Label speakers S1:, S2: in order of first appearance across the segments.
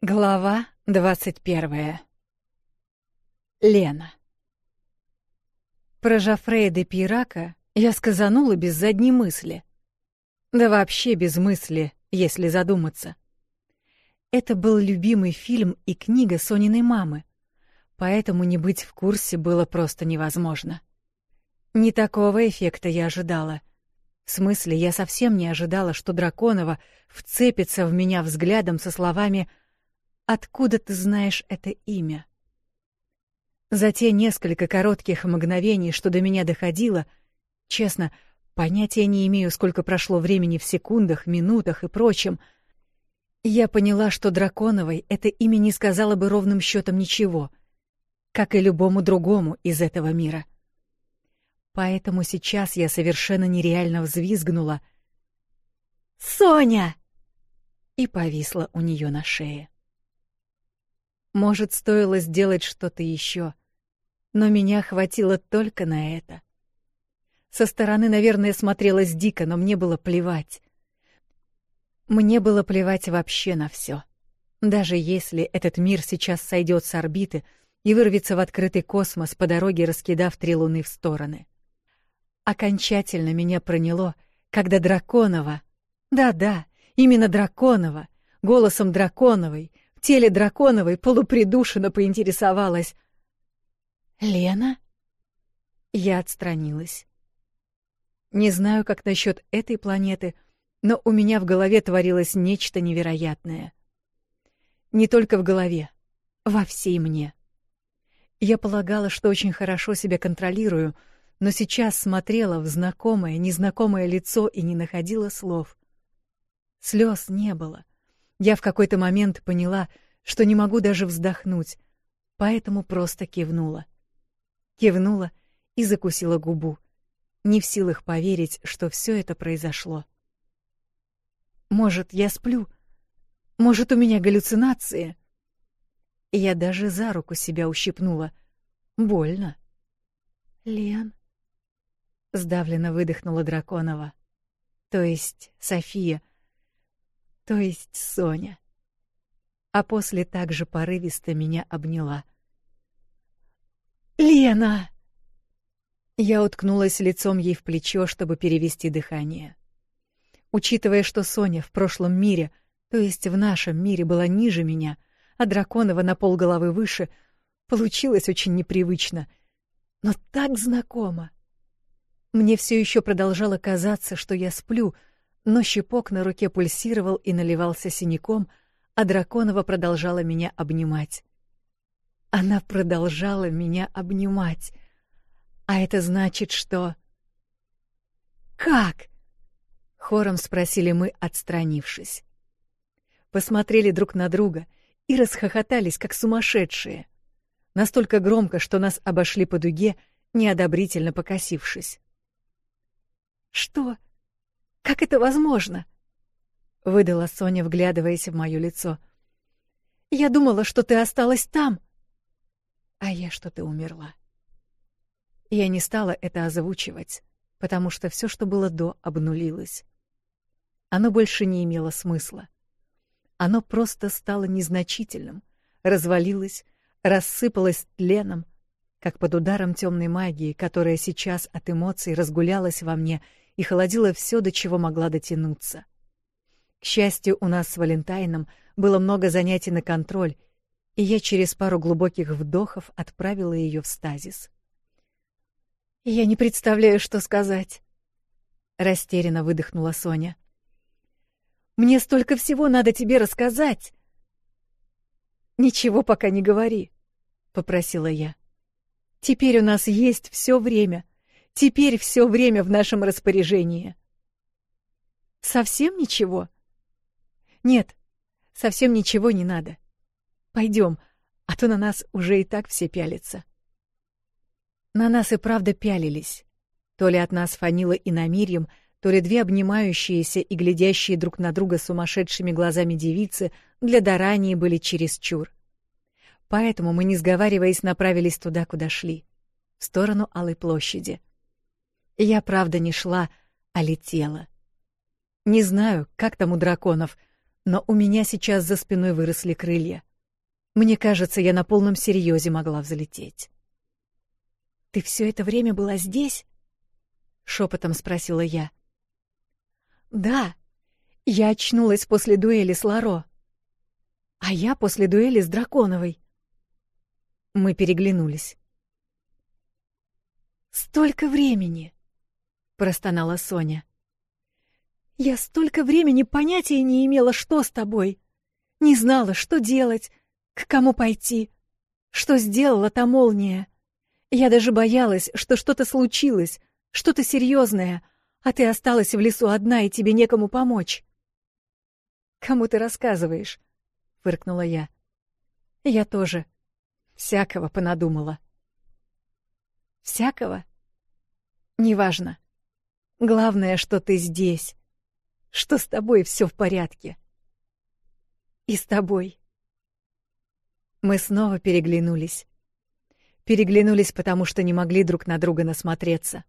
S1: Глава двадцать первая. Лена. Про Жофрея Пирака я сказанула без задней мысли. Да вообще без мысли, если задуматься. Это был любимый фильм и книга Сониной мамы, поэтому не быть в курсе было просто невозможно. Не такого эффекта я ожидала. В смысле, я совсем не ожидала, что Драконова вцепится в меня взглядом со словами «Связь» Откуда ты знаешь это имя? За те несколько коротких мгновений, что до меня доходило, честно, понятия не имею, сколько прошло времени в секундах, минутах и прочем. Я поняла, что Драконовой это имя не сказала бы ровным счетом ничего, как и любому другому из этого мира. Поэтому сейчас я совершенно нереально взвизгнула «Соня!» и повисла у нее на шее. Может, стоило сделать что-то еще, но меня хватило только на это. Со стороны, наверное, смотрелось дико, но мне было плевать. Мне было плевать вообще на все, Даже если этот мир сейчас сойдет с орбиты и вырвется в открытый космос по дороге, раскидав три луны в стороны. Окончательно меня проняло, когда Драконова, да-да, именно Драконова, голосом Драконовой, теле Драконовой полупридушенно поинтересовалась. «Лена?» Я отстранилась. Не знаю, как насчет этой планеты, но у меня в голове творилось нечто невероятное. Не только в голове, во всей мне. Я полагала, что очень хорошо себя контролирую, но сейчас смотрела в знакомое, незнакомое лицо и не находила слов. Слез не было. Я в какой-то момент поняла, что не могу даже вздохнуть, поэтому просто кивнула. Кивнула и закусила губу, не в силах поверить, что все это произошло. Может, я сплю? Может, у меня галлюцинации? Я даже за руку себя ущипнула. Больно. Лен сдавленно выдохнула Драконова. То есть София, то есть Соня. А после так же порывисто меня обняла. Лена. Я уткнулась лицом ей в плечо, чтобы перевести дыхание. Учитывая, что Соня в прошлом мире, то есть в нашем мире была ниже меня, а Драконова на полголовы выше, получилось очень непривычно, но так знакомо. Мне все еще продолжало казаться, что я сплю — но щипок на руке пульсировал и наливался синяком, а Драконова продолжала меня обнимать. Она продолжала меня обнимать. А это значит, что... «Как?» — хором спросили мы, отстранившись. Посмотрели друг на друга и расхохотались, как сумасшедшие. Настолько громко, что нас обошли по дуге, неодобрительно покосившись. «Что?» Как это возможно? выдала Соня, вглядываясь в моё лицо. Я думала, что ты осталась там. А я, что ты умерла. Я не стала это озвучивать, потому что всё, что было до, обнулилось. Оно больше не имело смысла. Оно просто стало незначительным, развалилось, рассыпалось тленом, как под ударом тёмной магии, которая сейчас от эмоций разгулялась во мне и холодила все, до чего могла дотянуться. К счастью, у нас с Валентайном было много занятий на контроль, и я через пару глубоких вдохов отправила ее в стазис. «Я не представляю, что сказать», — растерянно выдохнула Соня. «Мне столько всего надо тебе рассказать!» «Ничего пока не говори», — попросила я. «Теперь у нас есть все время. Теперь все время в нашем распоряжении. Совсем ничего? Нет, совсем ничего не надо. Пойдем, а то на нас уже и так все пялятся. На нас и правда пялились. То ли от нас фанило и намерьем, то ли две обнимающиеся и глядящие друг на друга сумасшедшими глазами девицы для Дарании были чересчур. Поэтому мы, не сговариваясь, направились туда, куда шли, в сторону Алой площади — я, правда, не шла, а летела. Не знаю, как там у драконов, но у меня сейчас за спиной выросли крылья. Мне кажется, я на полном серьезе могла взлететь. «Ты все это время была здесь?» — шепотом спросила я. «Да, я очнулась после дуэли с Ларо. А я после дуэли с Драконовой». Мы переглянулись. «Столько времени!» простонала Соня. Я столько времени понятия не имела, что с тобой. Не знала, что делать, к кому пойти. Что сделала та молния? Я даже боялась, что что-то случилось, что-то серьезное, а ты осталась в лесу одна, и тебе некому помочь. «Кому ты рассказываешь?» — фыркнула я. «Я тоже. Всякого понадумала». «Всякого?» «Неважно. Главное, что ты здесь, что с тобой все в порядке. И с тобой. Мы снова переглянулись. Переглянулись, потому что не могли друг на друга насмотреться.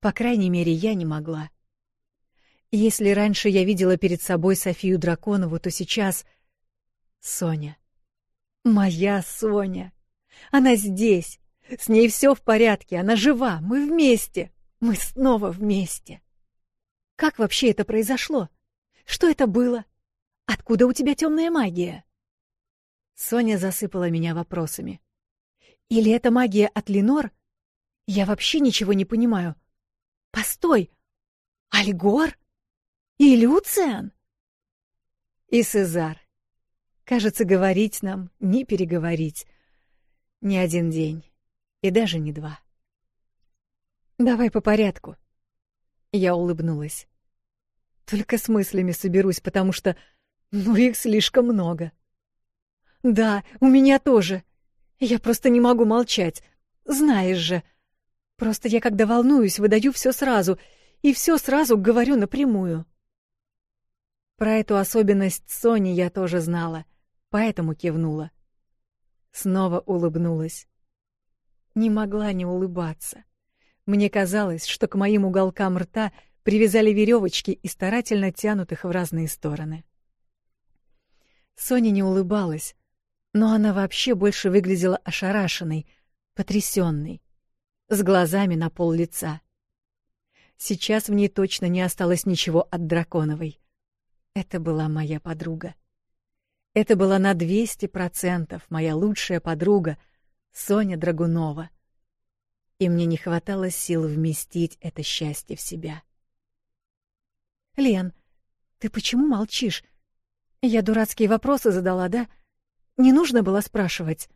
S1: По крайней мере, я не могла. Если раньше я видела перед собой Софию Драконову, то сейчас... Соня. Моя Соня. Она здесь. С ней все в порядке. Она жива. Мы вместе. — мы снова вместе. Как вообще это произошло? Что это было? Откуда у тебя темная магия? Соня засыпала меня вопросами. Или это магия от Ленор? Я вообще ничего не понимаю. Постой! Альгор? И Люциан? И Сезар. Кажется, говорить нам, не переговорить. Ни один день. И даже не два. Давай по порядку. Я улыбнулась. Только с мыслями соберусь, потому что ну их слишком много. Да, у меня тоже. Я просто не могу молчать. Знаешь же. Просто я когда волнуюсь, выдаю все сразу и все сразу говорю напрямую. Про эту особенность Сони я тоже знала, поэтому кивнула. Снова улыбнулась. Не могла не улыбаться. Мне казалось, что к моим уголкам рта привязали веревочки и старательно тянут их в разные стороны. Соня не улыбалась, но она вообще больше выглядела ошарашенной, потрясенной, с глазами на пол лица. Сейчас в ней точно не осталось ничего от драконовой. Это была моя подруга. Это была на 200% моя лучшая подруга, Соня Драгунова — и мне не хватало сил вместить это счастье в себя. «Лен, ты почему молчишь? Я дурацкие вопросы задала, да? Не нужно было спрашивать».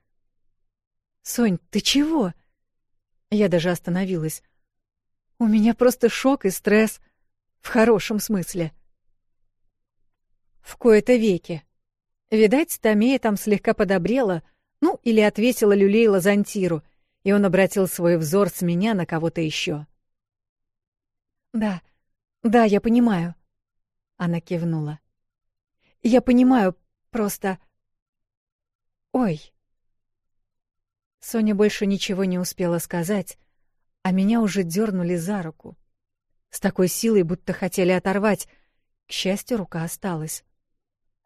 S1: «Сонь, ты чего?» Я даже остановилась. «У меня просто шок и стресс. В хорошем смысле». «В кои-то веки. Видать, Томея там слегка подобрела, ну, или отвесила люлей лазантиру — и он обратил свой взор с меня на кого-то еще. «Да, да, я понимаю», — она кивнула. «Я понимаю, просто... Ой!» Соня больше ничего не успела сказать, а меня уже дёрнули за руку. С такой силой, будто хотели оторвать. К счастью, рука осталась.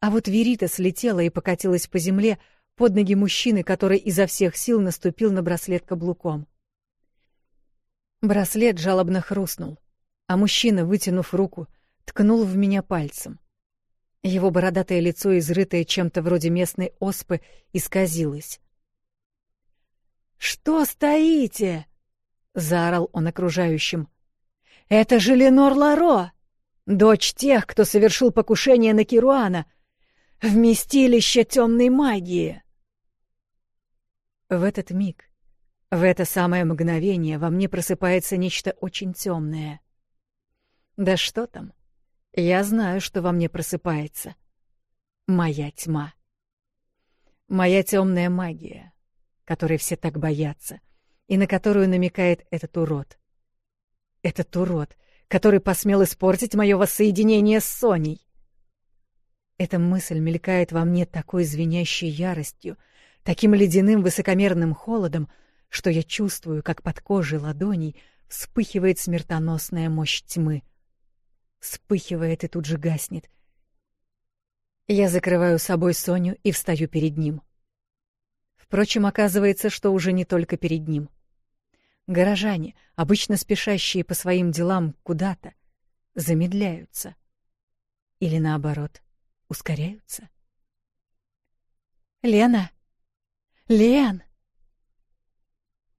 S1: А вот Верита слетела и покатилась по земле, — под ноги мужчины, который изо всех сил наступил на браслет каблуком. Браслет жалобно хрустнул, а мужчина, вытянув руку, ткнул в меня пальцем. Его бородатое лицо, изрытое чем-то вроде местной оспы, исказилось. «Что стоите?» — заорал он окружающим. «Это же Ленор Ларо, дочь тех, кто совершил покушение на Кируана, вместилище темной магии!» В этот миг, в это самое мгновение во мне просыпается нечто очень темное. Да что там? Я знаю, что во мне просыпается. Моя тьма. Моя темная магия, которой все так боятся, и на которую намекает этот урод. Этот урод, который посмел испортить мое воссоединение с Соней. Эта мысль мелькает во мне такой звенящей яростью, таким ледяным высокомерным холодом, что я чувствую, как под кожей ладоней вспыхивает смертоносная мощь тьмы. Вспыхивает и тут же гаснет. Я закрываю собой Соню и встаю перед ним. Впрочем, оказывается, что уже не только перед ним. Горожане, обычно спешащие по своим делам куда-то, замедляются. Или наоборот, ускоряются. «Лена!» Лен!»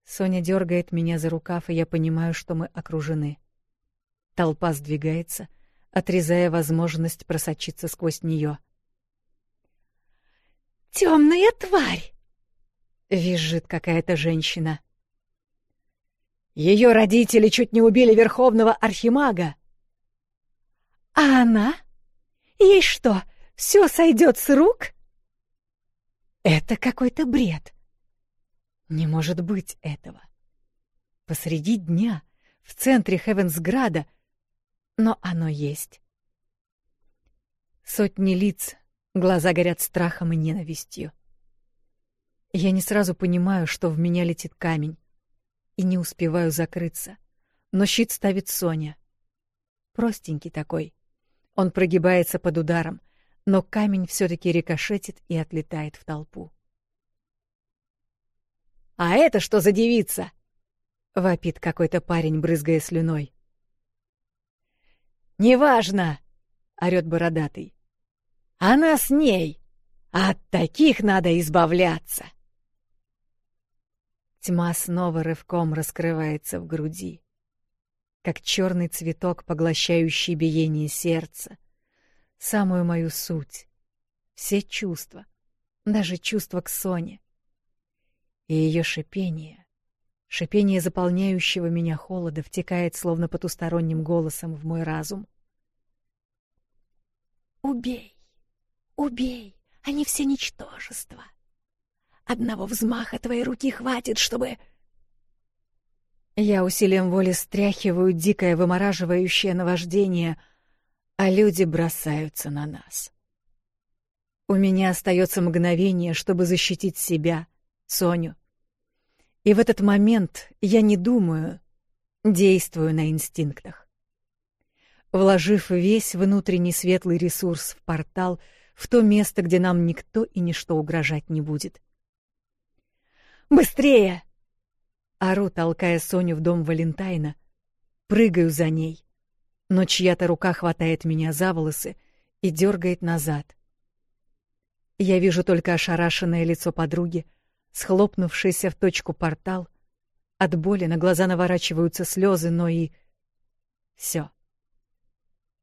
S1: Соня дергает меня за рукав, и я понимаю, что мы окружены. Толпа сдвигается, отрезая возможность просочиться сквозь нее. «Темная тварь!» — визжит какая-то женщина. «Ее родители чуть не убили верховного архимага!» «А она? Ей что, все сойдет с рук?» Это какой-то бред. Не может быть этого. Посреди дня, в центре Хевенсграда, но оно есть. Сотни лиц, глаза горят страхом и ненавистью. Я не сразу понимаю, что в меня летит камень, и не успеваю закрыться. Но щит ставит Соня. Простенький такой. Он прогибается под ударом, но камень все-таки рикошетит и отлетает в толпу. «А это что за девица?» — вопит какой-то парень, брызгая слюной. «Неважно!» — орёт бородатый. «Она с ней! От таких надо избавляться!» Тьма снова рывком раскрывается в груди, как черный цветок, поглощающий биение сердца, самую мою суть, все чувства, даже чувства к Соне. И ее шипение, шипение заполняющего меня холода, втекает словно потусторонним голосом в мой разум. «Убей! Убей! Они все ничтожества! Одного взмаха твоей руки хватит, чтобы...» Я усилием воли стряхиваю дикое вымораживающее наваждение — а люди бросаются на нас. У меня остается мгновение, чтобы защитить себя, Соню. И в этот момент я не думаю, действую на инстинктах. Вложив весь внутренний светлый ресурс в портал, в то место, где нам никто и ничто угрожать не будет. «Быстрее!» Ору, толкая Соню в дом Валентайна. Прыгаю за ней но чья-то рука хватает меня за волосы и дергает назад. Я вижу только ошарашенное лицо подруги, схлопнувшийся в точку портал. От боли на глаза наворачиваются слезы, но и... Все.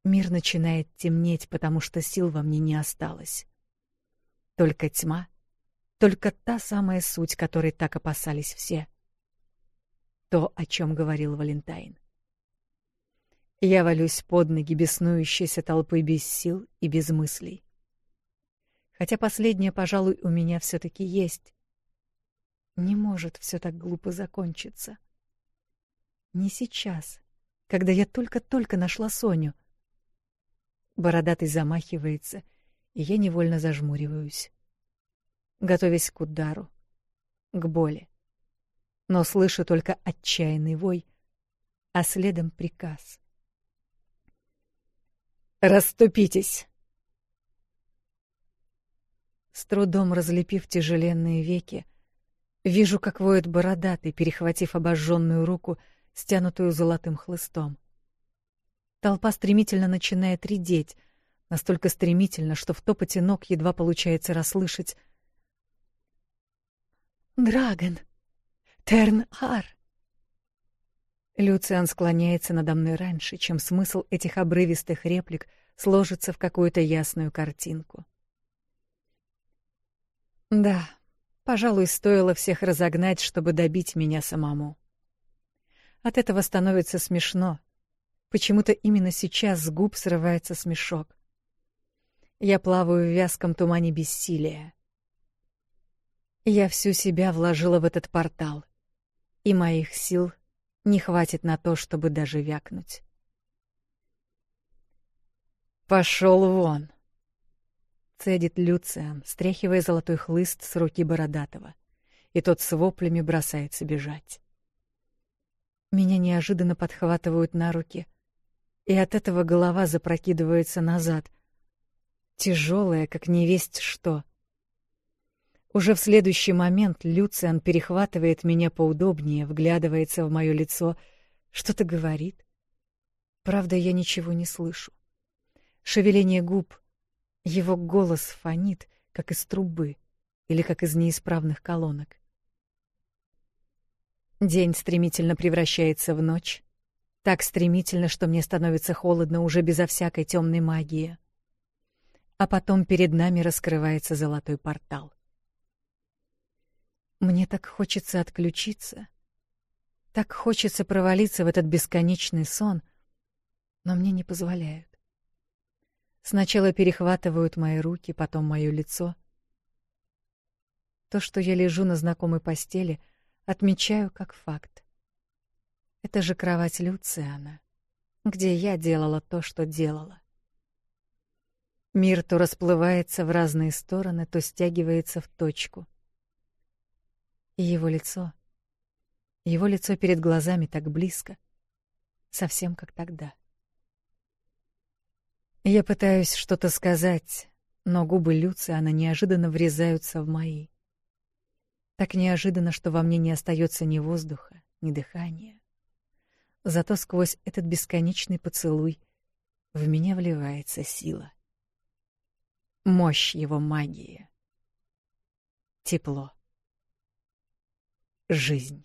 S1: Мир начинает темнеть, потому что сил во мне не осталось. Только тьма, только та самая суть, которой так опасались все. То, о чем говорил Валентайн. Я валюсь под ноги беснующейся толпы без сил и без мыслей. Хотя последнее, пожалуй, у меня все-таки есть. Не может все так глупо закончиться. Не сейчас, когда я только-только нашла Соню. Бородатый замахивается, и я невольно зажмуриваюсь, готовясь к удару, к боли. Но слышу только отчаянный вой, а следом приказ — «Раступитесь!» С трудом разлепив тяжеленные веки, вижу, как воет бородатый, перехватив обожженную руку, стянутую золотым хлыстом. Толпа стремительно начинает редеть, настолько стремительно, что в топоте ног едва получается расслышать «Драгон! Терн-Ар!» Люциан склоняется надо мной раньше, чем смысл этих обрывистых реплик сложится в какую-то ясную картинку. Да, пожалуй, стоило всех разогнать, чтобы добить меня самому. От этого становится смешно. Почему-то именно сейчас с губ срывается смешок. Я плаваю в вязком тумане бессилия. Я всю себя вложила в этот портал, и моих сил — не хватит на то, чтобы даже вякнуть. «Пошел вон!» — цедит Люциан, стряхивая золотой хлыст с руки Бородатого. И тот с воплями бросается бежать. Меня неожиданно подхватывают на руки, и от этого голова запрокидывается назад, тяжелая, как невесть что — уже в следующий момент Люциан перехватывает меня поудобнее, вглядывается в мое лицо, что-то говорит. Правда, я ничего не слышу. Шевеление губ, его голос фонит, как из трубы или как из неисправных колонок. День стремительно превращается в ночь, так стремительно, что мне становится холодно уже безо всякой темной магии. А потом перед нами раскрывается золотой портал. Мне так хочется отключиться. Так хочется провалиться в этот бесконечный сон, но мне не позволяют. Сначала перехватывают мои руки, потом мое лицо. То, что я лежу на знакомой постели, отмечаю как факт. Это же кровать Люциана, где я делала то, что делала. Мир то расплывается в разные стороны, то стягивается в точку. И его лицо. Его лицо перед глазами так близко. Совсем как тогда. Я пытаюсь что-то сказать, но губы Люциана неожиданно врезаются в мои. Так неожиданно, что во мне не остается ни воздуха, ни дыхания. Зато сквозь этот бесконечный поцелуй в меня вливается сила. Мощь его магии. Тепло жизнь.